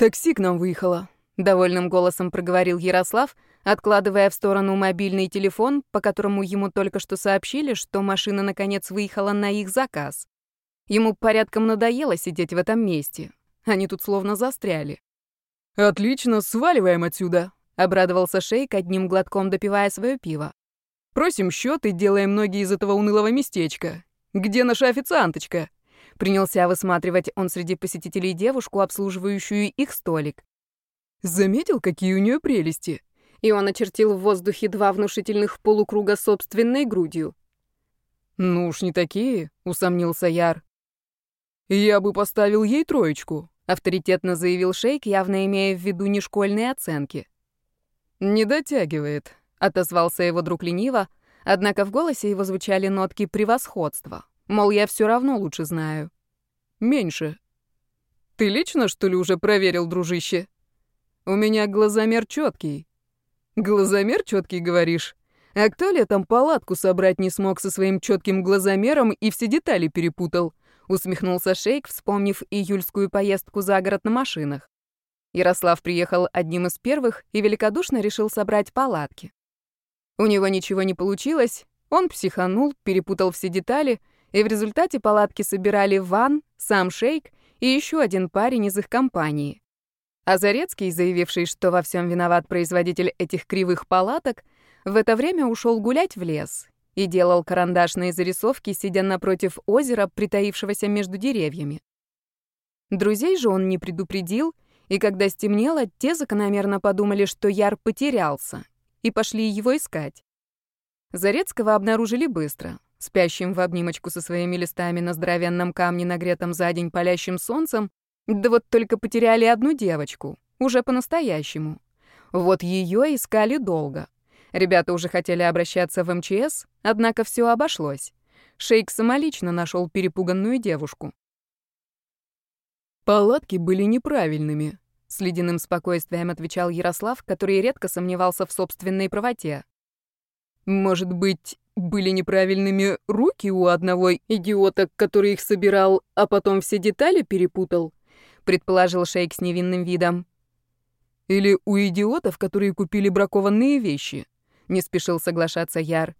«Такси к нам выехало», — довольным голосом проговорил Ярослав, откладывая в сторону мобильный телефон, по которому ему только что сообщили, что машина наконец выехала на их заказ. Ему порядком надоело сидеть в этом месте. Они тут словно застряли. «Отлично, сваливаем отсюда», — обрадовался Шейк, одним глотком допивая свое пиво. «Просим счет и делаем ноги из этого унылого местечка. Где наша официанточка?» Принялся высматривать он среди посетителей девушку, обслуживающую их столик. Заметил, какие у нее прелести? И он очертил в воздухе два внушительных полукруга собственной грудью. «Ну уж не такие», — усомнился Яр. «Я бы поставил ей троечку», — авторитетно заявил Шейк, явно имея в виду не школьные оценки. «Не дотягивает», — отозвался его друг лениво, однако в голосе его звучали нотки превосходства. Мол, я все равно лучше знаю. Меньше. Ты лично, что ли, уже проверил, дружище? У меня глазомер четкий. Глазомер четкий, говоришь? А кто летом палатку собрать не смог со своим четким глазомером и все детали перепутал? Усмехнулся Шейк, вспомнив июльскую поездку за город на машинах. Ярослав приехал одним из первых и великодушно решил собрать палатки. У него ничего не получилось, он психанул, перепутал все детали и в результате палатки собирали Ван, сам Шейк и еще один парень из их компании. А Зарецкий, заявивший, что во всем виноват производитель этих кривых палаток, в это время ушел гулять в лес и делал карандашные зарисовки, сидя напротив озера, притаившегося между деревьями. Друзей же он не предупредил, и когда стемнело, те закономерно подумали, что Яр потерялся, и пошли его искать. Зарецкого обнаружили быстро спящим в обнимочку со своими листами на здоровенном камне, нагретом за день палящим солнцем, да вот только потеряли одну девочку, уже по-настоящему. Вот ее искали долго. Ребята уже хотели обращаться в МЧС, однако все обошлось. Шейк самолично нашел перепуганную девушку. «Палатки были неправильными», — с ледяным спокойствием отвечал Ярослав, который редко сомневался в собственной правоте. «Может быть, были неправильными руки у одного идиота, который их собирал, а потом все детали перепутал, предположил Шейк с невинным видом. Или у идиотов, которые купили бракованные вещи, не спешил соглашаться Яр.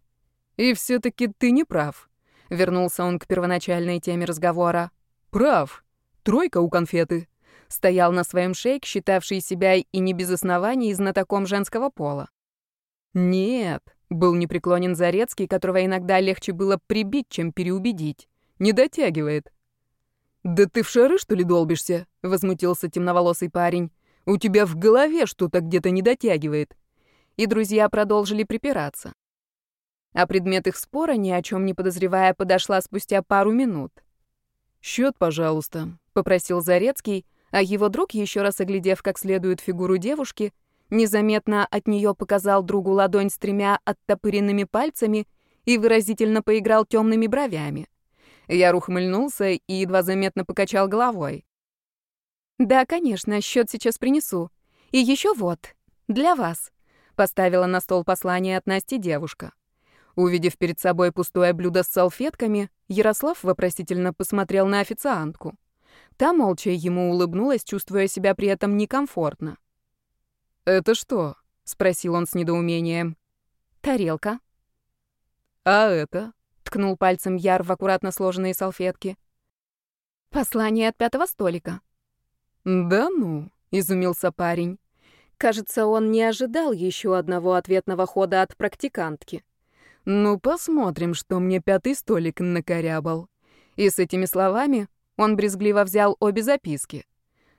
И все таки ты не прав. Вернулся он к первоначальной теме разговора. Прав. Тройка у конфеты. Стоял на своем шейк, считавший себя и не без оснований знатоком женского пола. Нет, был непреклонен Зарецкий, которого иногда легче было прибить, чем переубедить. Не дотягивает. «Да ты в шары, что ли, долбишься?» — возмутился темноволосый парень. «У тебя в голове что-то где-то не дотягивает». И друзья продолжили припираться. А предмет их спора, ни о чем не подозревая, подошла спустя пару минут. «Счет, пожалуйста», — попросил Зарецкий, а его друг, еще раз оглядев как следует фигуру девушки, Незаметно от нее показал другу ладонь с тремя оттопыренными пальцами и выразительно поиграл темными бровями. Я ухмыльнулся и едва заметно покачал головой. «Да, конечно, счет сейчас принесу. И еще вот, для вас», — поставила на стол послание от Насти девушка. Увидев перед собой пустое блюдо с салфетками, Ярослав вопросительно посмотрел на официантку. Та молча ему улыбнулась, чувствуя себя при этом некомфортно. «Это что?» — спросил он с недоумением. «Тарелка». «А это?» — ткнул пальцем Яр в аккуратно сложенные салфетки. «Послание от пятого столика». «Да ну», — изумился парень. Кажется, он не ожидал еще одного ответного хода от практикантки. «Ну, посмотрим, что мне пятый столик накорябал». И с этими словами он брезгливо взял обе записки.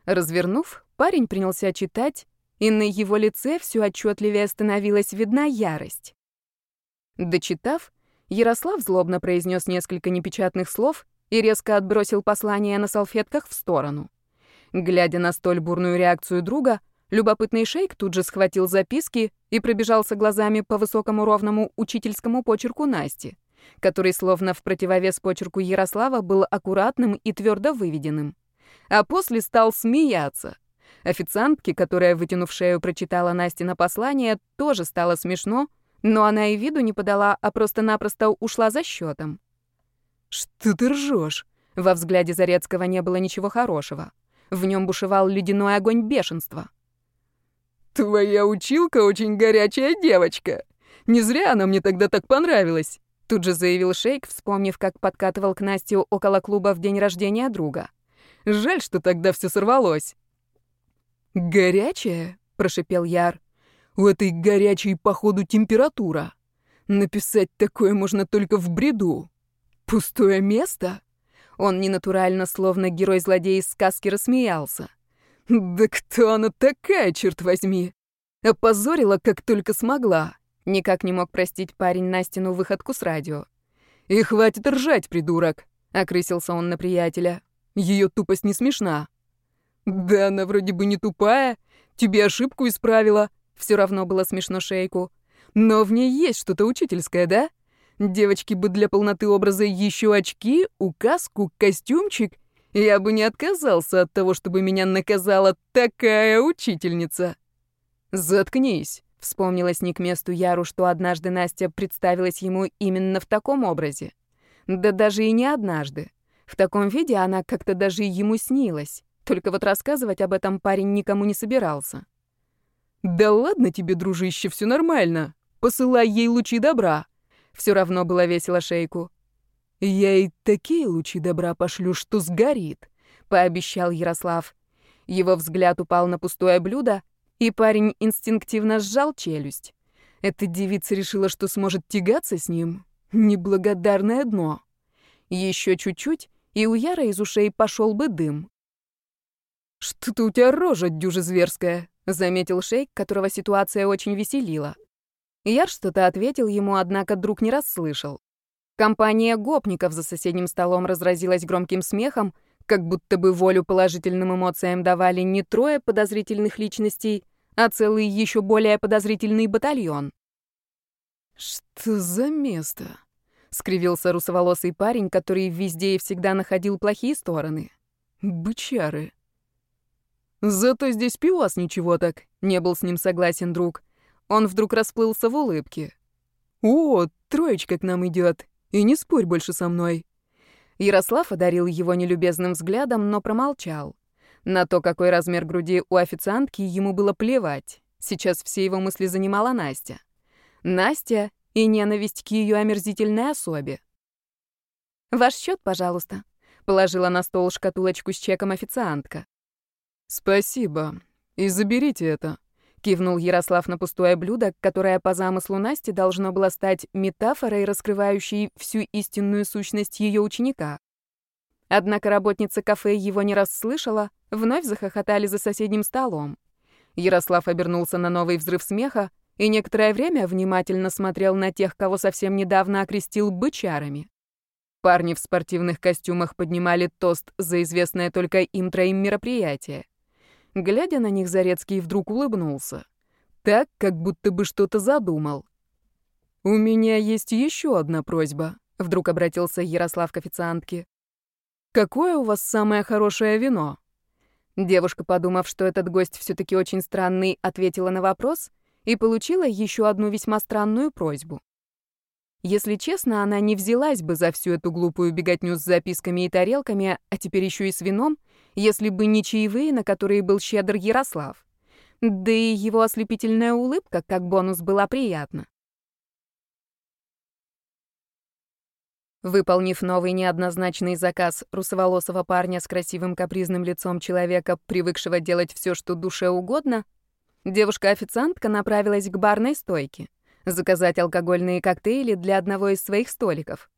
Развернув, парень принялся читать, и на его лице все отчетливее становилась видна ярость. Дочитав, Ярослав злобно произнес несколько непечатных слов и резко отбросил послание на салфетках в сторону. Глядя на столь бурную реакцию друга, любопытный шейк тут же схватил записки и пробежался глазами по высокому ровному учительскому почерку Насти, который словно в противовес почерку Ярослава был аккуратным и твердо выведенным. А после стал смеяться. Официантке, которая, вытянув шею, прочитала Насте на послание, тоже стало смешно, но она и виду не подала, а просто-напросто ушла за счетом. «Что ты ржешь?» Во взгляде Зарецкого не было ничего хорошего. В нем бушевал ледяной огонь бешенства. «Твоя училка очень горячая девочка. Не зря она мне тогда так понравилась», — тут же заявил Шейк, вспомнив, как подкатывал к Насте около клуба в день рождения друга. «Жаль, что тогда все сорвалось». «Горячая?» — прошипел Яр. «У этой горячей, походу, температура. Написать такое можно только в бреду. Пустое место?» Он ненатурально, словно герой-злодей из сказки, рассмеялся. «Да кто она такая, черт возьми?» Опозорила, как только смогла. Никак не мог простить парень Настину выходку с радио. «И хватит ржать, придурок!» — окрысился он на приятеля. Ее тупость не смешна. «Да она вроде бы не тупая. Тебе ошибку исправила». Все равно было смешно Шейку. «Но в ней есть что-то учительское, да? Девочки бы для полноты образа еще очки, указку, костюмчик. Я бы не отказался от того, чтобы меня наказала такая учительница». «Заткнись», — вспомнилось не к месту Яру, что однажды Настя представилась ему именно в таком образе. Да даже и не однажды. В таком виде она как-то даже ему снилась. Только вот рассказывать об этом парень никому не собирался. «Да ладно тебе, дружище, все нормально. Посылай ей лучи добра». Все равно было весело шейку. «Я ей такие лучи добра пошлю, что сгорит», — пообещал Ярослав. Его взгляд упал на пустое блюдо, и парень инстинктивно сжал челюсть. Эта девица решила, что сможет тягаться с ним. Неблагодарное дно. Еще чуть-чуть, и у Яра из ушей пошел бы дым. «Что-то у тебя рожа дюжа зверская», — заметил шейк, которого ситуация очень веселила. Яр что-то ответил ему, однако друг не расслышал. Компания гопников за соседним столом разразилась громким смехом, как будто бы волю положительным эмоциям давали не трое подозрительных личностей, а целый еще более подозрительный батальон. «Что за место?» скривился русоволосый парень, который везде и всегда находил плохие стороны. Бычары. Зато здесь пивас ничего так, не был с ним согласен друг. Он вдруг расплылся в улыбке. О, троечка к нам идет, и не спорь больше со мной. Ярослав одарил его нелюбезным взглядом, но промолчал. На то, какой размер груди у официантки, ему было плевать. Сейчас все его мысли занимала Настя. Настя и ненависть к ее омерзительной особе. «Ваш счет, пожалуйста», — положила на стол шкатулочку с чеком официантка. «Спасибо. И заберите это», — кивнул Ярослав на пустое блюдо, которое по замыслу Насти должно было стать метафорой, раскрывающей всю истинную сущность ее ученика. Однако работница кафе его не расслышала, вновь захохотали за соседним столом. Ярослав обернулся на новый взрыв смеха, и некоторое время внимательно смотрел на тех, кого совсем недавно окрестил бычарами. Парни в спортивных костюмах поднимали тост за известное только им троим мероприятие. Глядя на них, Зарецкий вдруг улыбнулся. Так, как будто бы что-то задумал. «У меня есть еще одна просьба», — вдруг обратился Ярослав к официантке. «Какое у вас самое хорошее вино?» Девушка, подумав, что этот гость все таки очень странный, ответила на вопрос и получила еще одну весьма странную просьбу. Если честно, она не взялась бы за всю эту глупую беготню с записками и тарелками, а теперь еще и с вином, если бы не чаевые, на которые был щедр Ярослав. Да и его ослепительная улыбка, как бонус, была приятна. Выполнив новый неоднозначный заказ русоволосого парня с красивым капризным лицом человека, привыкшего делать все, что душе угодно, Девушка-официантка направилась к барной стойке, заказать алкогольные коктейли для одного из своих столиков.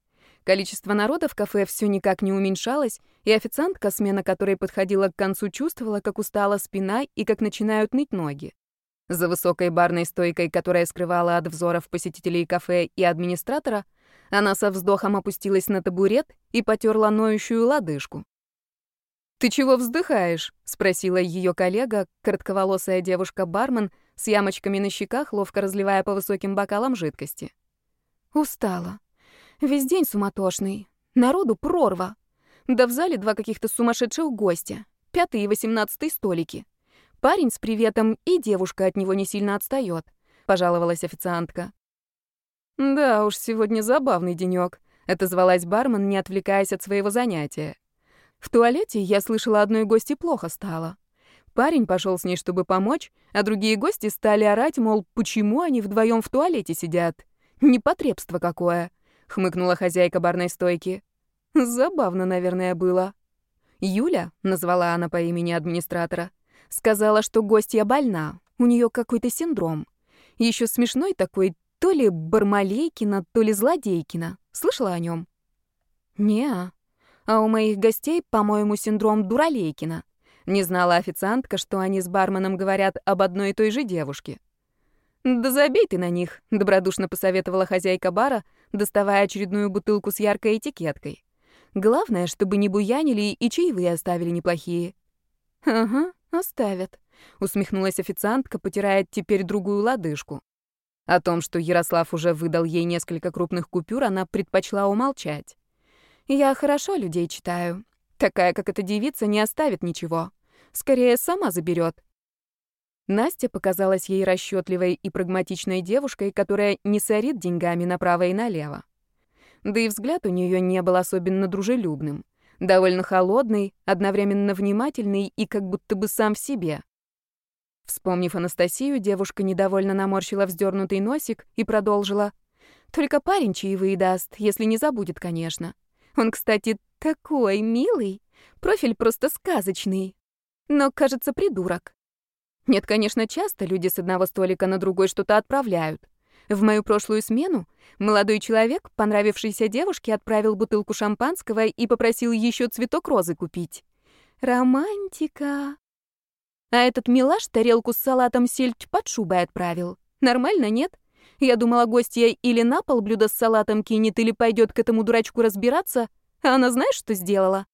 Количество народа в кафе все никак не уменьшалось, и официантка, смена которой подходила к концу, чувствовала, как устала спина и как начинают ныть ноги. За высокой барной стойкой, которая скрывала от взоров посетителей кафе и администратора, она со вздохом опустилась на табурет и потерла ноющую лодыжку. «Ты чего вздыхаешь?» — спросила ее коллега, коротковолосая девушка-бармен с ямочками на щеках, ловко разливая по высоким бокалам жидкости. «Устала. Весь день суматошный. Народу прорва. Да в зале два каких-то сумасшедших гостя. Пятый и восемнадцатый столики. Парень с приветом и девушка от него не сильно отстает», — пожаловалась официантка. «Да уж, сегодня забавный денек», — отозвалась бармен, не отвлекаясь от своего занятия. В туалете я слышала одной гости плохо стало. Парень пошел с ней, чтобы помочь, а другие гости стали орать, мол, почему они вдвоем в туалете сидят. Непотребство какое, хмыкнула хозяйка барной стойки. Забавно, наверное, было. Юля, назвала она по имени администратора, сказала, что гостья больна, у нее какой-то синдром. Еще смешной такой, то ли Бармалейкина, то ли Злодейкина. Слышала о нем? Не, а у моих гостей, по-моему, синдром Дуралейкина. Не знала официантка, что они с барменом говорят об одной и той же девушке. «Да забей ты на них», — добродушно посоветовала хозяйка бара, доставая очередную бутылку с яркой этикеткой. «Главное, чтобы не буянили и чаевые оставили неплохие». «Ага, оставят», — усмехнулась официантка, потирая теперь другую лодыжку. О том, что Ярослав уже выдал ей несколько крупных купюр, она предпочла умолчать. «Я хорошо людей читаю. Такая, как эта девица, не оставит ничего. Скорее, сама заберет. Настя показалась ей расчетливой и прагматичной девушкой, которая не сорит деньгами направо и налево. Да и взгляд у нее не был особенно дружелюбным. Довольно холодный, одновременно внимательный и как будто бы сам в себе. Вспомнив Анастасию, девушка недовольно наморщила вздернутый носик и продолжила. «Только парень чаевые даст, если не забудет, конечно. Он, кстати, такой милый. Профиль просто сказочный. Но, кажется, придурок. Нет, конечно, часто люди с одного столика на другой что-то отправляют. В мою прошлую смену молодой человек, понравившийся девушке, отправил бутылку шампанского и попросил еще цветок розы купить. Романтика. А этот милаш тарелку с салатом сельдь под шубой отправил. Нормально, нет? Я думала, гостья или на пол блюдо с салатом кинет, или пойдет к этому дурачку разбираться. А она знаешь, что сделала?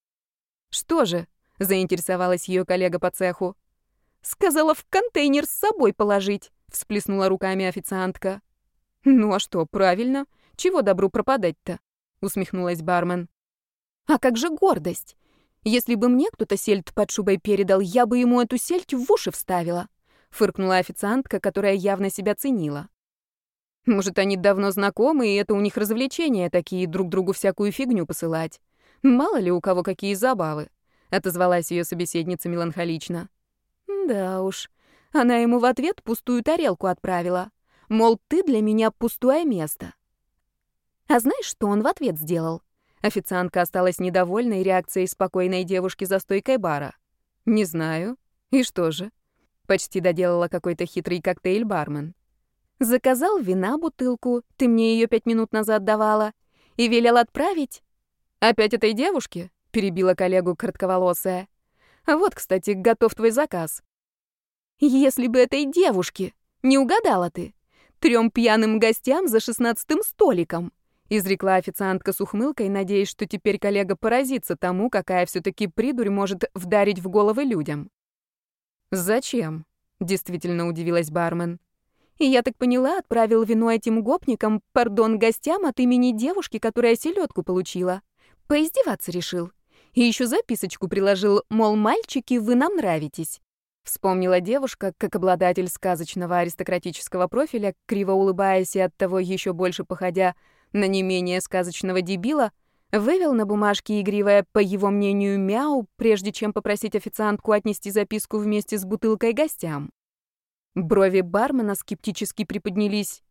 Что же? Заинтересовалась ее коллега по цеху. Сказала в контейнер с собой положить, всплеснула руками официантка. Ну а что, правильно? Чего добру пропадать-то? усмехнулась бармен. А как же гордость? Если бы мне кто-то сельдь под шубой передал, я бы ему эту сельдь в уши вставила, фыркнула официантка, которая явно себя ценила. Может, они давно знакомы, и это у них развлечения такие, друг другу всякую фигню посылать. Мало ли у кого какие забавы, отозвалась ее собеседница меланхолично. Да уж. Она ему в ответ пустую тарелку отправила. Мол, ты для меня пустое место. А знаешь, что он в ответ сделал? Официантка осталась недовольной реакцией спокойной девушки за стойкой бара. Не знаю. И что же? Почти доделала какой-то хитрый коктейль бармен. Заказал вина бутылку, ты мне ее пять минут назад давала, и велел отправить. Опять этой девушке? Перебила коллегу коротковолосая. Вот, кстати, готов твой заказ. Если бы этой девушке, не угадала ты. Трем пьяным гостям за шестнадцатым столиком. Изрекла официантка с ухмылкой, надеясь, что теперь коллега поразится тому, какая все-таки придурь может вдарить в головы людям. «Зачем?» — действительно удивилась бармен. И я так поняла, отправил вино этим гопникам, пардон, гостям от имени девушки, которая селедку получила. Поиздеваться решил. И еще записочку приложил, мол, мальчики, вы нам нравитесь. Вспомнила девушка, как обладатель сказочного аристократического профиля, криво улыбаясь и оттого еще больше походя на не менее сказочного дебила, вывел на бумажке игривое, по его мнению, мяу, прежде чем попросить официантку отнести записку вместе с бутылкой гостям. Брови бармена скептически приподнялись.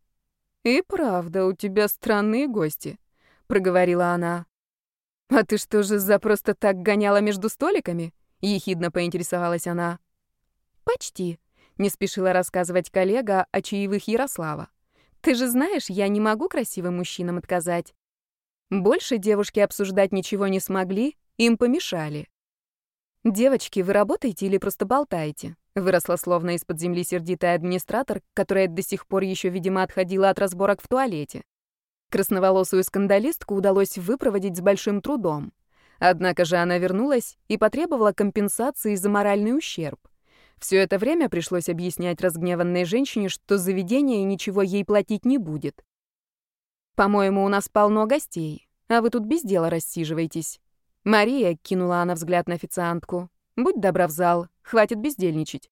«И правда, у тебя странные гости», — проговорила она. «А ты что же за просто так гоняла между столиками?» — ехидно поинтересовалась она. «Почти», — не спешила рассказывать коллега о чаевых Ярослава. «Ты же знаешь, я не могу красивым мужчинам отказать». Больше девушки обсуждать ничего не смогли, им помешали. «Девочки, вы работаете или просто болтаете?» Выросла словно из-под земли сердитая администратор, которая до сих пор еще, видимо, отходила от разборок в туалете. Красноволосую скандалистку удалось выпроводить с большим трудом. Однако же она вернулась и потребовала компенсации за моральный ущерб. Все это время пришлось объяснять разгневанной женщине, что заведение ничего ей платить не будет. «По-моему, у нас полно гостей, а вы тут без дела рассиживаетесь». Мария кинула она взгляд на официантку. Будь добра в зал, хватит бездельничать.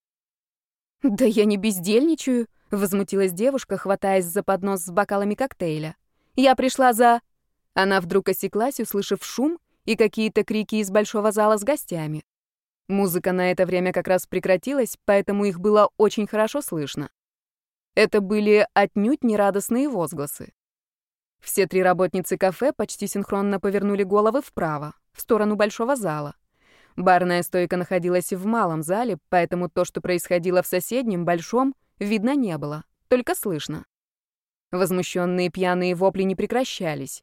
Да я не бездельничаю, возмутилась девушка, хватаясь за поднос с бокалами коктейля. Я пришла за Она вдруг осеклась, услышав шум, и какие-то крики из большого зала с гостями. Музыка на это время как раз прекратилась, поэтому их было очень хорошо слышно. Это были отнюдь нерадостные возгласы. Все три работницы кафе почти синхронно повернули головы вправо, в сторону большого зала. Барная стойка находилась в малом зале, поэтому то, что происходило в соседнем, большом, видно не было, только слышно. Возмущенные пьяные вопли не прекращались.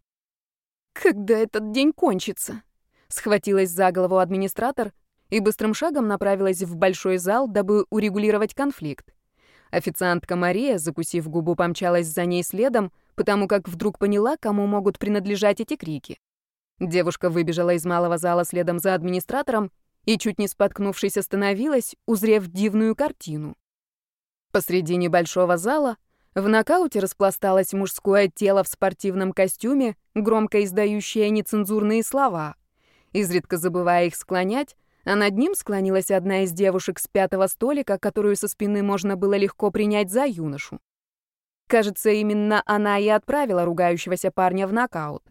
«Когда этот день кончится?» Схватилась за голову администратор и быстрым шагом направилась в большой зал, дабы урегулировать конфликт. Официантка Мария, закусив губу, помчалась за ней следом, потому как вдруг поняла, кому могут принадлежать эти крики. Девушка выбежала из малого зала следом за администратором и, чуть не споткнувшись, остановилась, узрев дивную картину. Посреди небольшого зала в нокауте распласталось мужское тело в спортивном костюме, громко издающее нецензурные слова. Изредка забывая их склонять, а над ним склонилась одна из девушек с пятого столика, которую со спины можно было легко принять за юношу. Кажется, именно она и отправила ругающегося парня в нокаут.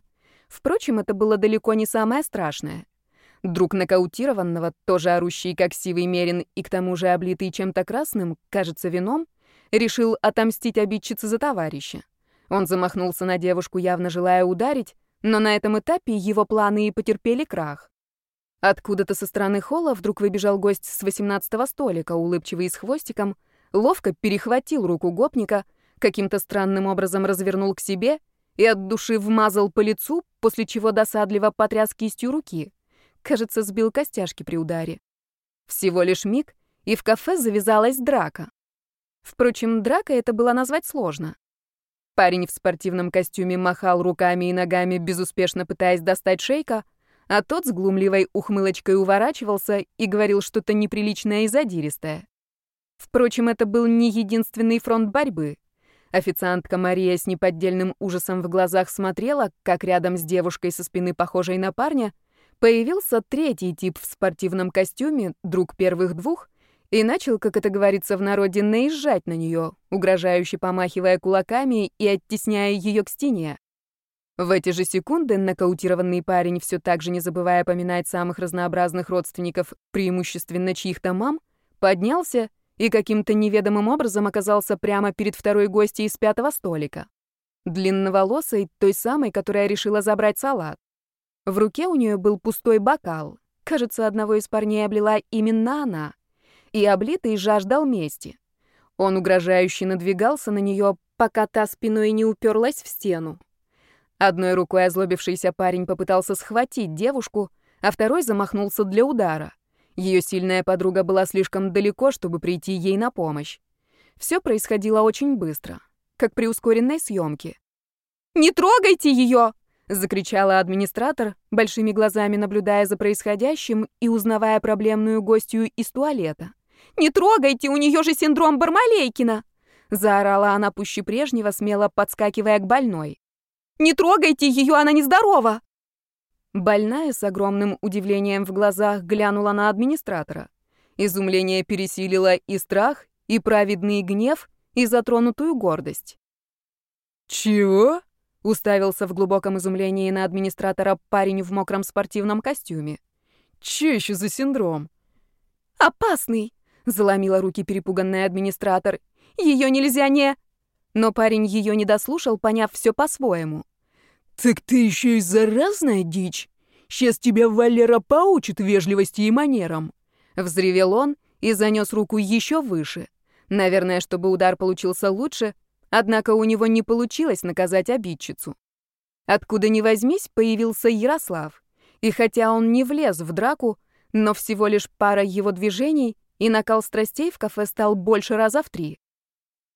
Впрочем, это было далеко не самое страшное. Друг нокаутированного, тоже орущий как сивый мерин и к тому же облитый чем-то красным, кажется, вином, решил отомстить обидчице за товарища. Он замахнулся на девушку, явно желая ударить, но на этом этапе его планы и потерпели крах. Откуда-то со стороны холла вдруг выбежал гость с восемнадцатого столика, улыбчивый и с хвостиком, ловко перехватил руку гопника, каким-то странным образом развернул к себе и от души вмазал по лицу, после чего досадливо потряс кистью руки. Кажется, сбил костяшки при ударе. Всего лишь миг, и в кафе завязалась драка. Впрочем, драка это было назвать сложно. Парень в спортивном костюме махал руками и ногами, безуспешно пытаясь достать шейка, а тот с глумливой ухмылочкой уворачивался и говорил что-то неприличное и задиристое. Впрочем, это был не единственный фронт борьбы. Официантка Мария с неподдельным ужасом в глазах смотрела, как рядом с девушкой со спины, похожей на парня, появился третий тип в спортивном костюме, друг первых двух, и начал, как это говорится в народе, наезжать на нее, угрожающе помахивая кулаками и оттесняя ее к стене. В эти же секунды нокаутированный парень, все так же не забывая поминать самых разнообразных родственников, преимущественно чьих-то мам, поднялся и каким-то неведомым образом оказался прямо перед второй гостьей из пятого столика. Длинноволосой, той самой, которая решила забрать салат. В руке у нее был пустой бокал. Кажется, одного из парней облила именно она и облитый жаждал мести. Он угрожающе надвигался на нее, пока та спиной не уперлась в стену. Одной рукой озлобившийся парень попытался схватить девушку, а второй замахнулся для удара. Ее сильная подруга была слишком далеко, чтобы прийти ей на помощь. Все происходило очень быстро, как при ускоренной съемке. «Не трогайте ее!» — закричала администратор, большими глазами наблюдая за происходящим и узнавая проблемную гостью из туалета. Не трогайте, у нее же синдром Бармалейкина!» Заорала она пуще прежнего, смело подскакивая к больной. «Не трогайте ее, она нездорова!» Больная с огромным удивлением в глазах глянула на администратора. Изумление пересилило и страх, и праведный гнев, и затронутую гордость. «Чего?» — уставился в глубоком изумлении на администратора парень в мокром спортивном костюме. «Че еще за синдром?» «Опасный!» Заломила руки перепуганный администратор. Ее нельзя не... Но парень ее не дослушал, поняв все по-своему. «Так ты еще и заразная дичь! Сейчас тебя Валера поучит вежливости и манерам!» Взревел он и занес руку еще выше. Наверное, чтобы удар получился лучше, однако у него не получилось наказать обидчицу. Откуда ни возьмись, появился Ярослав. И хотя он не влез в драку, но всего лишь пара его движений, и накал страстей в кафе стал больше раза в три.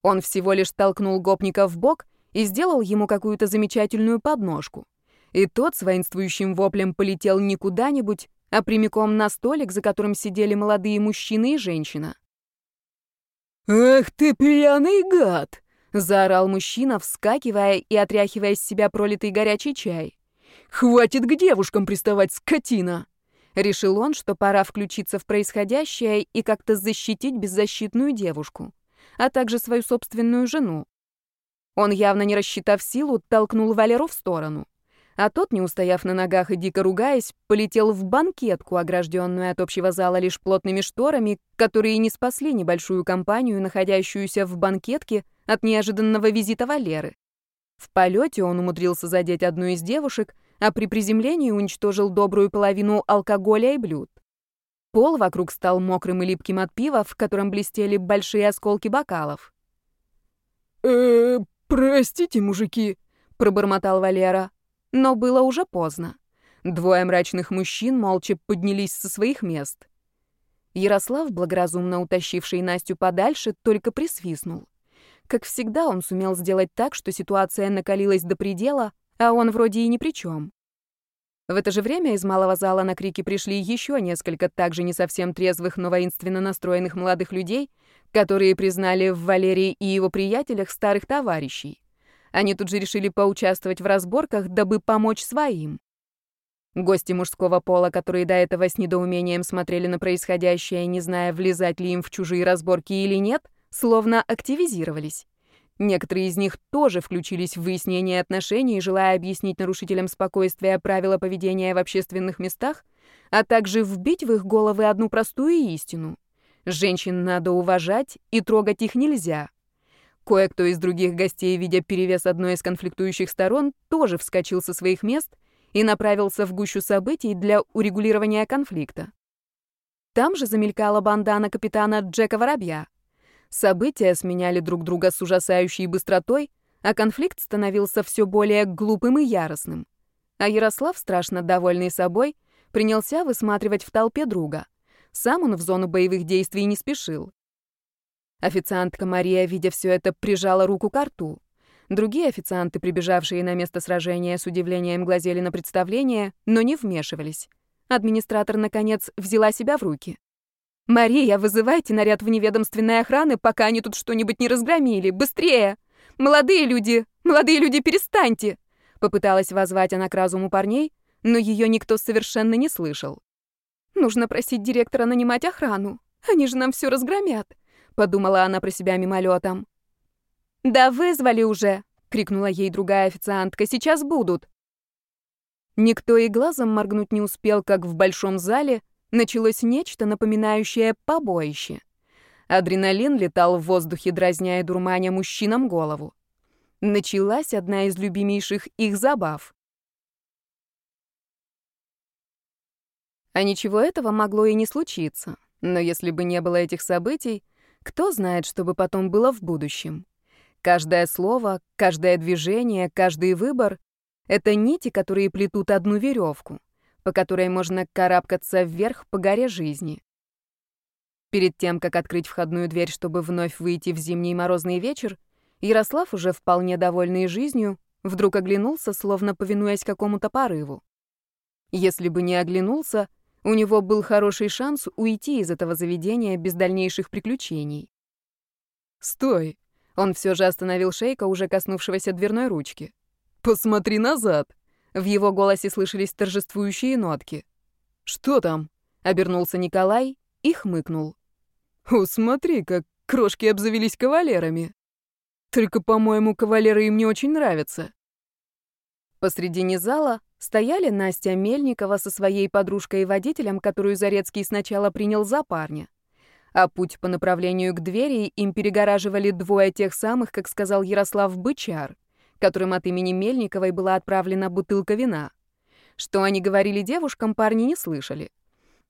Он всего лишь толкнул гопника в бок и сделал ему какую-то замечательную подножку. И тот с воинствующим воплем полетел не куда-нибудь, а прямиком на столик, за которым сидели молодые мужчина и женщина. «Ах ты пьяный гад!» — заорал мужчина, вскакивая и отряхивая с себя пролитый горячий чай. «Хватит к девушкам приставать, скотина!» Решил он, что пора включиться в происходящее и как-то защитить беззащитную девушку, а также свою собственную жену. Он, явно не рассчитав силу, толкнул Валеру в сторону. а тот, не устояв на ногах и дико ругаясь, полетел в банкетку, огражденную от общего зала лишь плотными шторами, которые не спасли небольшую компанию, находящуюся в банкетке, от неожиданного визита Валеры. В полете он умудрился задеть одну из девушек, а при приземлении уничтожил добрую половину алкоголя и блюд. Пол вокруг стал мокрым и липким от пива, в котором блестели большие осколки бокалов. «Э, простите, мужики», — пробормотал Валера. Но было уже поздно. Двое мрачных мужчин молча поднялись со своих мест. Ярослав, благоразумно утащивший Настю подальше, только присвистнул. Как всегда, он сумел сделать так, что ситуация накалилась до предела, а он вроде и ни при чем. В это же время из малого зала на крики пришли еще несколько также не совсем трезвых, но воинственно настроенных молодых людей, которые признали в Валерии и его приятелях старых товарищей. Они тут же решили поучаствовать в разборках, дабы помочь своим. Гости мужского пола, которые до этого с недоумением смотрели на происходящее, не зная, влезать ли им в чужие разборки или нет, словно активизировались. Некоторые из них тоже включились в выяснение отношений, желая объяснить нарушителям спокойствия правила поведения в общественных местах, а также вбить в их головы одну простую истину. Женщин надо уважать, и трогать их нельзя. Кое-кто из других гостей, видя перевес одной из конфликтующих сторон, тоже вскочил со своих мест и направился в гущу событий для урегулирования конфликта. Там же замелькала бандана капитана Джека Воробья. События сменяли друг друга с ужасающей быстротой, а конфликт становился все более глупым и яростным. А Ярослав, страшно довольный собой, принялся высматривать в толпе друга. Сам он в зону боевых действий не спешил. Официантка Мария, видя все это, прижала руку к рту. Другие официанты, прибежавшие на место сражения, с удивлением глазели на представление, но не вмешивались. Администратор, наконец, взяла себя в руки. «Мария, вызывайте наряд вневедомственной охраны, пока они тут что-нибудь не разгромили. Быстрее! Молодые люди! Молодые люди, перестаньте!» Попыталась воззвать она к разуму парней, но ее никто совершенно не слышал. «Нужно просить директора нанимать охрану. Они же нам все разгромят подумала она про себя мимолетом. Да вызвали уже, крикнула ей другая официантка. Сейчас будут. Никто и глазом моргнуть не успел, как в большом зале началось нечто напоминающее побоище. Адреналин летал в воздухе, дразня и дурманя мужчинам голову. Началась одна из любимейших их забав. А ничего этого могло и не случиться. Но если бы не было этих событий, кто знает, что бы потом было в будущем? Каждое слово, каждое движение, каждый выбор — это нити, которые плетут одну веревку, по которой можно карабкаться вверх по горе жизни. Перед тем, как открыть входную дверь, чтобы вновь выйти в зимний морозный вечер, Ярослав, уже вполне довольный жизнью, вдруг оглянулся, словно повинуясь какому-то порыву. Если бы не оглянулся, у него был хороший шанс уйти из этого заведения без дальнейших приключений. «Стой!» Он все же остановил шейка, уже коснувшегося дверной ручки. «Посмотри назад!» В его голосе слышались торжествующие нотки. «Что там?» — обернулся Николай и хмыкнул. «О, смотри, как крошки обзавелись кавалерами. Только, по-моему, кавалеры им не очень нравятся». Посредине зала стояли Настя Мельникова со своей подружкой и водителем, которую Зарецкий сначала принял за парня. А путь по направлению к двери им перегораживали двое тех самых, как сказал Ярослав Бычар, которым от имени Мельниковой была отправлена бутылка вина. Что они говорили девушкам, парни не слышали.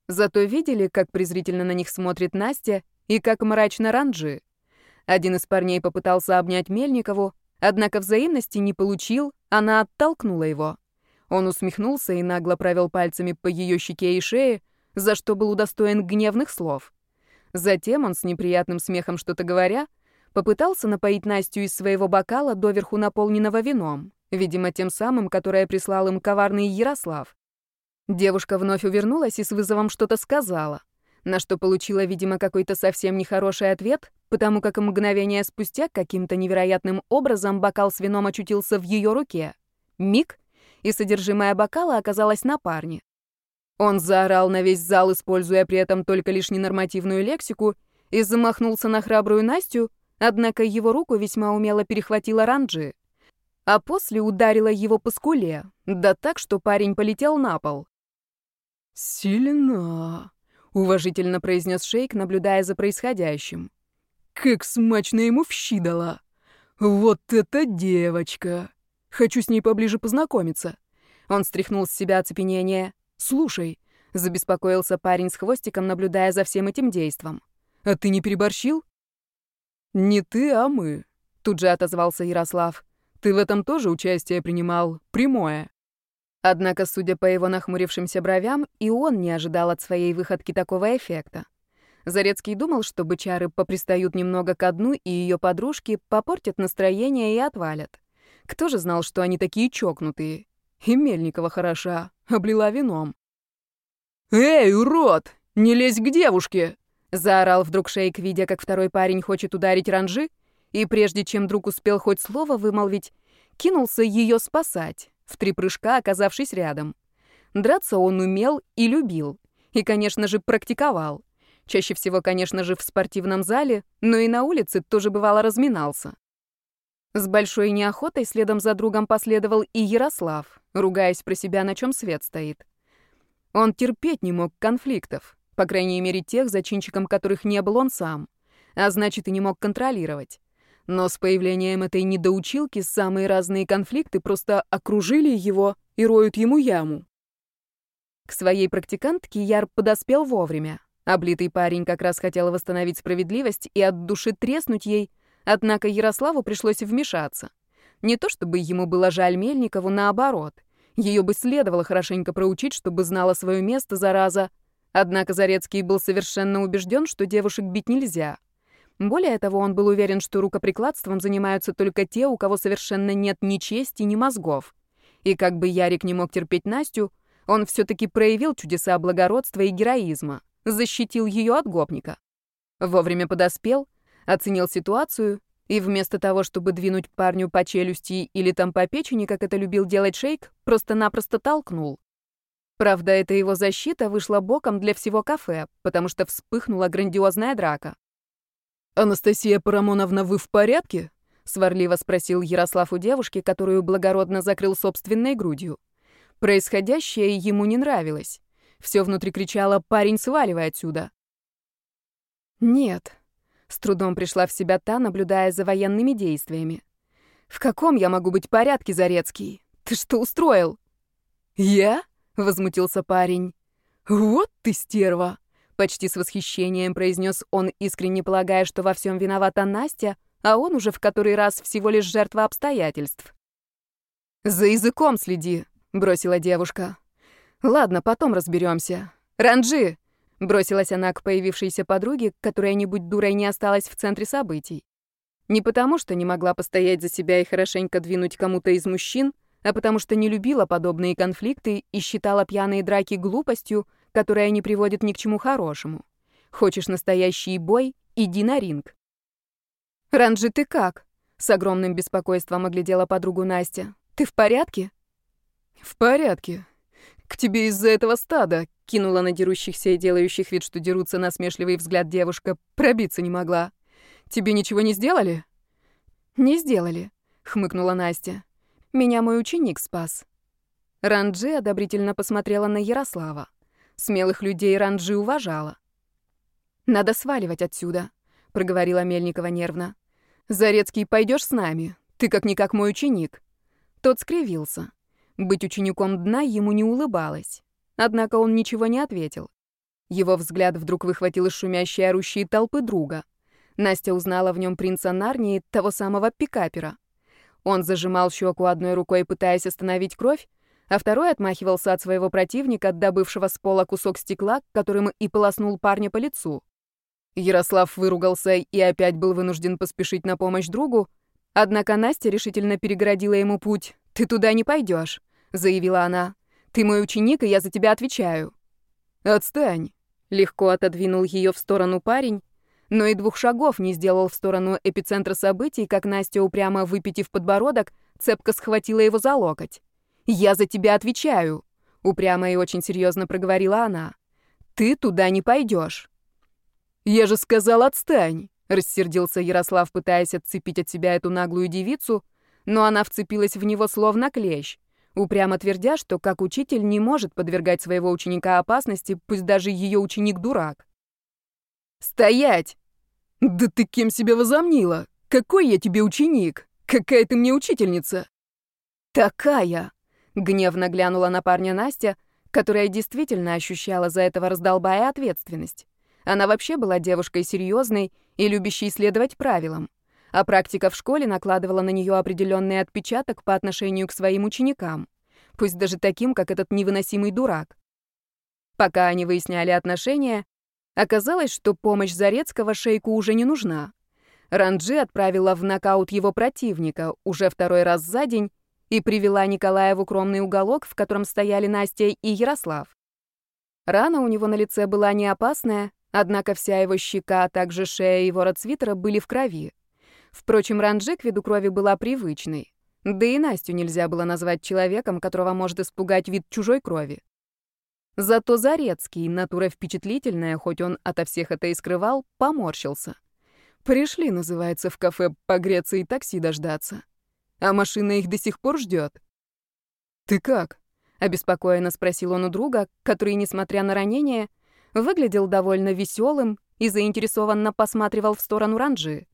Зато видели, как презрительно на них смотрит Настя и как мрачно Ранджи. Один из парней попытался обнять Мельникову, однако взаимности не получил, она оттолкнула его. Он усмехнулся и нагло провел пальцами по ее щеке и шее, за что был удостоен гневных слов. Затем он с неприятным смехом что-то говоря, попытался напоить Настю из своего бокала, доверху наполненного вином, видимо, тем самым, которое прислал им коварный Ярослав. Девушка вновь увернулась и с вызовом что-то сказала, на что получила, видимо, какой-то совсем нехороший ответ, потому как мгновение спустя каким-то невероятным образом бокал с вином очутился в ее руке. Миг — и содержимое бокала оказалось на парне. Он заорал на весь зал, используя при этом только лишь ненормативную лексику, и замахнулся на храбрую Настю, однако его руку весьма умело перехватила Ранджи. а после ударила его по скуле, да так, что парень полетел на пол. «Сильна», — уважительно произнес Шейк, наблюдая за происходящим. «Как смачно ему в щи дала! Вот эта девочка! Хочу с ней поближе познакомиться!» Он стряхнул с себя оцепенение. «Слушай», — забеспокоился парень с хвостиком, наблюдая за всем этим действом. «А ты не переборщил?» «Не ты, а мы», — тут же отозвался Ярослав. «Ты в этом тоже участие принимал, прямое». Однако, судя по его нахмурившимся бровям, и он не ожидал от своей выходки такого эффекта. Зарецкий думал, что бычары попристают немного ко дну, и ее подружки попортят настроение и отвалят. Кто же знал, что они такие чокнутые? И Мельникова хороша, облила вином. «Эй, урод! Не лезь к девушке!» Заорал вдруг Шейк, видя, как второй парень хочет ударить ранжи, и прежде чем друг успел хоть слово вымолвить, кинулся ее спасать в три прыжка оказавшись рядом. Драться он умел и любил. И, конечно же, практиковал. Чаще всего, конечно же, в спортивном зале, но и на улице тоже бывало разминался. С большой неохотой следом за другом последовал и Ярослав, ругаясь про себя, на чем свет стоит. Он терпеть не мог конфликтов, по крайней мере тех, зачинщиком которых не был он сам, а значит и не мог контролировать. Но с появлением этой недоучилки самые разные конфликты просто окружили его и роют ему яму. К своей практикантке Яр подоспел вовремя. Облитый парень как раз хотел восстановить справедливость и от души треснуть ей, однако Ярославу пришлось вмешаться. Не то чтобы ему было жаль Мельникову, наоборот. Ее бы следовало хорошенько проучить, чтобы знала свое место, зараза. Однако Зарецкий был совершенно убежден, что девушек бить нельзя. Более того, он был уверен, что рукоприкладством занимаются только те, у кого совершенно нет ни чести, ни мозгов. И как бы Ярик не мог терпеть Настю, он все-таки проявил чудеса благородства и героизма, защитил ее от гопника. Вовремя подоспел, оценил ситуацию и вместо того, чтобы двинуть парню по челюсти или там по печени, как это любил делать Шейк, просто-напросто толкнул. Правда, эта его защита вышла боком для всего кафе, потому что вспыхнула грандиозная драка. «Анастасия Парамоновна, вы в порядке?» — сварливо спросил Ярослав у девушки, которую благородно закрыл собственной грудью. Происходящее ему не нравилось. Все внутри кричало «Парень, сваливай отсюда!» «Нет», — с трудом пришла в себя та, наблюдая за военными действиями. «В каком я могу быть порядке, Зарецкий? Ты что устроил?» «Я?» — возмутился парень. «Вот ты стерва!» Почти с восхищением произнес он, искренне полагая, что во всем виновата Настя, а он уже в который раз всего лишь жертва обстоятельств. «За языком следи», — бросила девушка. «Ладно, потом разберемся. Ранджи!» — бросилась она к появившейся подруге, которая, не будь дурой, не осталась в центре событий. Не потому, что не могла постоять за себя и хорошенько двинуть кому-то из мужчин, а потому что не любила подобные конфликты и считала пьяные драки глупостью, которая не приводит ни к чему хорошему. Хочешь настоящий бой — иди на ринг. «Ранджи, ты как?» — с огромным беспокойством оглядела подругу Настя. «Ты в порядке?» «В порядке. К тебе из-за этого стада», — кинула на дерущихся и делающих вид, что дерутся насмешливый взгляд девушка. «Пробиться не могла. Тебе ничего не сделали?» «Не сделали», — хмыкнула Настя. «Меня мой ученик спас». Ранджи одобрительно посмотрела на Ярослава. Смелых людей Ранджи уважала. «Надо сваливать отсюда», — проговорила Мельникова нервно. «Зарецкий, пойдешь с нами? Ты как-никак мой ученик». Тот скривился. Быть учеником дна ему не улыбалось. Однако он ничего не ответил. Его взгляд вдруг выхватил из шумящей орущей толпы друга. Настя узнала в нем принца Нарнии, того самого пикапера. Он зажимал щеку одной рукой, пытаясь остановить кровь, а второй отмахивался от своего противника, добывшего с пола кусок стекла, которым и полоснул парня по лицу. Ярослав выругался и опять был вынужден поспешить на помощь другу, однако Настя решительно перегородила ему путь. «Ты туда не пойдешь», — заявила она. «Ты мой ученик, и я за тебя отвечаю». «Отстань», — легко отодвинул ее в сторону парень, но и двух шагов не сделал в сторону эпицентра событий, как Настя, упрямо выпитив подбородок, цепко схватила его за локоть. «Я за тебя отвечаю», — упрямо и очень серьезно проговорила она. «Ты туда не пойдешь». «Я же сказал, отстань», — рассердился Ярослав, пытаясь отцепить от себя эту наглую девицу, но она вцепилась в него словно клещ, упрямо твердя, что как учитель не может подвергать своего ученика опасности, пусть даже ее ученик дурак. «Стоять! Да ты кем себя возомнила? Какой я тебе ученик? Какая ты мне учительница?» «Такая!» — гневно глянула на парня Настя, которая действительно ощущала за этого раздолбая ответственность. Она вообще была девушкой серьезной и любящей следовать правилам, а практика в школе накладывала на нее определенный отпечаток по отношению к своим ученикам, пусть даже таким, как этот невыносимый дурак. Пока они выясняли отношения, оказалось, что помощь Зарецкого шейку уже не нужна. Ранджи отправила в нокаут его противника уже второй раз за день и привела Николая в укромный уголок, в котором стояли Настя и Ярослав. Рана у него на лице была не опасная, Однако вся его щека, а также шея и ворот свитера были в крови. Впрочем, Ранджи к виду крови была привычной. Да и Настю нельзя было назвать человеком, которого может испугать вид чужой крови. Зато Зарецкий, натура впечатлительная, хоть он ото всех это и скрывал, поморщился. Пришли, называется, в кафе погреться и такси дождаться. А машина их до сих пор ждет. «Ты как?» — обеспокоенно спросил он у друга, который, несмотря на ранение, выглядел довольно веселым и заинтересованно посматривал в сторону Ранджи.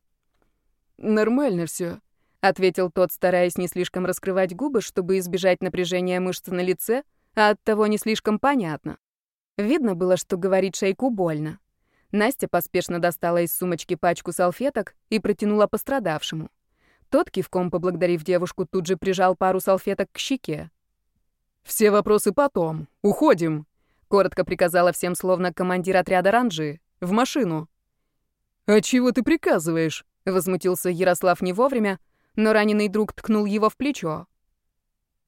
«Нормально все, ответил тот, стараясь не слишком раскрывать губы, чтобы избежать напряжения мышц на лице, а оттого не слишком понятно. Видно было, что говорит шейку больно. Настя поспешно достала из сумочки пачку салфеток и протянула пострадавшему. Тот, кивком поблагодарив девушку, тут же прижал пару салфеток к щеке. «Все вопросы потом. Уходим», Коротко приказала всем, словно командир отряда Ранжи. «В машину!» «А чего ты приказываешь?» — возмутился Ярослав не вовремя, но раненый друг ткнул его в плечо.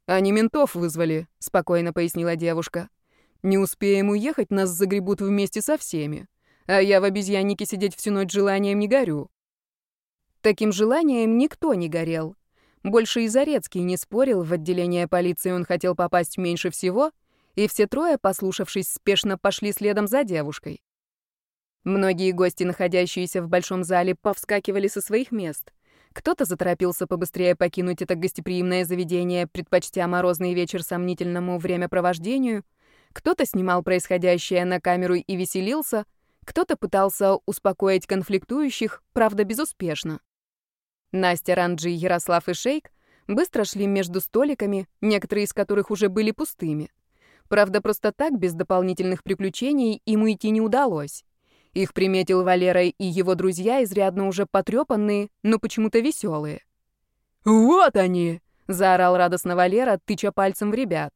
«Они ментов вызвали», — спокойно пояснила девушка. «Не успеем уехать, нас загребут вместе со всеми. А я в обезьяннике сидеть всю ночь желанием не горю». Таким желанием никто не горел. Больше и Зарецкий не спорил, в отделение полиции он хотел попасть меньше всего — и все трое, послушавшись, спешно пошли следом за девушкой. Многие гости, находящиеся в большом зале, повскакивали со своих мест. Кто-то заторопился побыстрее покинуть это гостеприимное заведение, предпочтя морозный вечер сомнительному времяпровождению, кто-то снимал происходящее на камеру и веселился, кто-то пытался успокоить конфликтующих, правда, безуспешно. Настя, Ранджи, Ярослав и Шейк быстро шли между столиками, некоторые из которых уже были пустыми. Правда, просто так, без дополнительных приключений, им уйти не удалось. Их приметил Валера и его друзья, изрядно уже потрепанные, но почему-то веселые. «Вот они!» — заорал радостно Валера, тыча пальцем в ребят.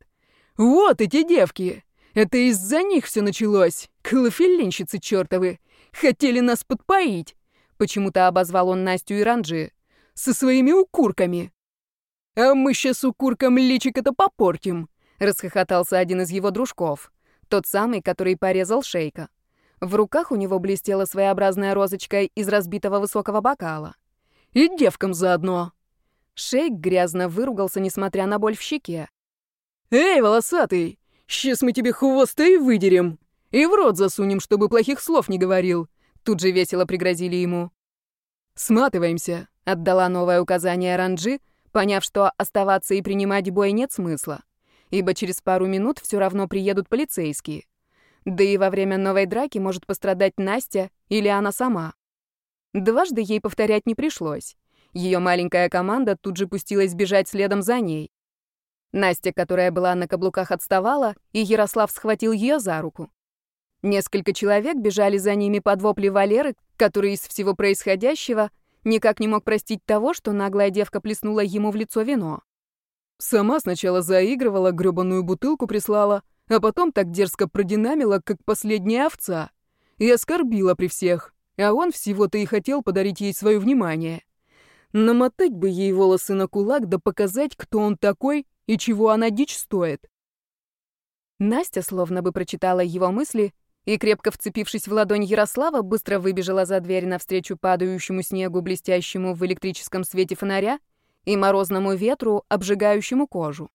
«Вот эти девки! Это из-за них все началось! Клофелинщицы чертовы! Хотели нас подпоить!» Почему-то обозвал он Настю и Ранджи. «Со своими укурками!» «А мы сейчас укуркам личик-то попортим!» Расхохотался один из его дружков. Тот самый, который порезал шейка. В руках у него блестела своеобразная розочка из разбитого высокого бокала. «И девкам заодно!» Шейк грязно выругался, несмотря на боль в щеке. «Эй, волосатый! Сейчас мы тебе хвоста и выдерем! И в рот засунем, чтобы плохих слов не говорил!» Тут же весело пригрозили ему. «Сматываемся», — отдала новое указание Ранджи, поняв, что оставаться и принимать бой нет смысла ибо через пару минут все равно приедут полицейские. Да и во время новой драки может пострадать Настя или она сама. Дважды ей повторять не пришлось. Ее маленькая команда тут же пустилась бежать следом за ней. Настя, которая была на каблуках, отставала, и Ярослав схватил ее за руку. Несколько человек бежали за ними под вопли Валеры, который из всего происходящего никак не мог простить того, что наглая девка плеснула ему в лицо вино. Сама сначала заигрывала, грёбаную бутылку прислала, а потом так дерзко продинамила, как последняя овца. И оскорбила при всех, а он всего-то и хотел подарить ей свое внимание. Намотать бы ей волосы на кулак, да показать, кто он такой и чего она дичь стоит. Настя словно бы прочитала его мысли и, крепко вцепившись в ладонь Ярослава, быстро выбежала за дверь навстречу падающему снегу, блестящему в электрическом свете фонаря, и морозному ветру, обжигающему кожу.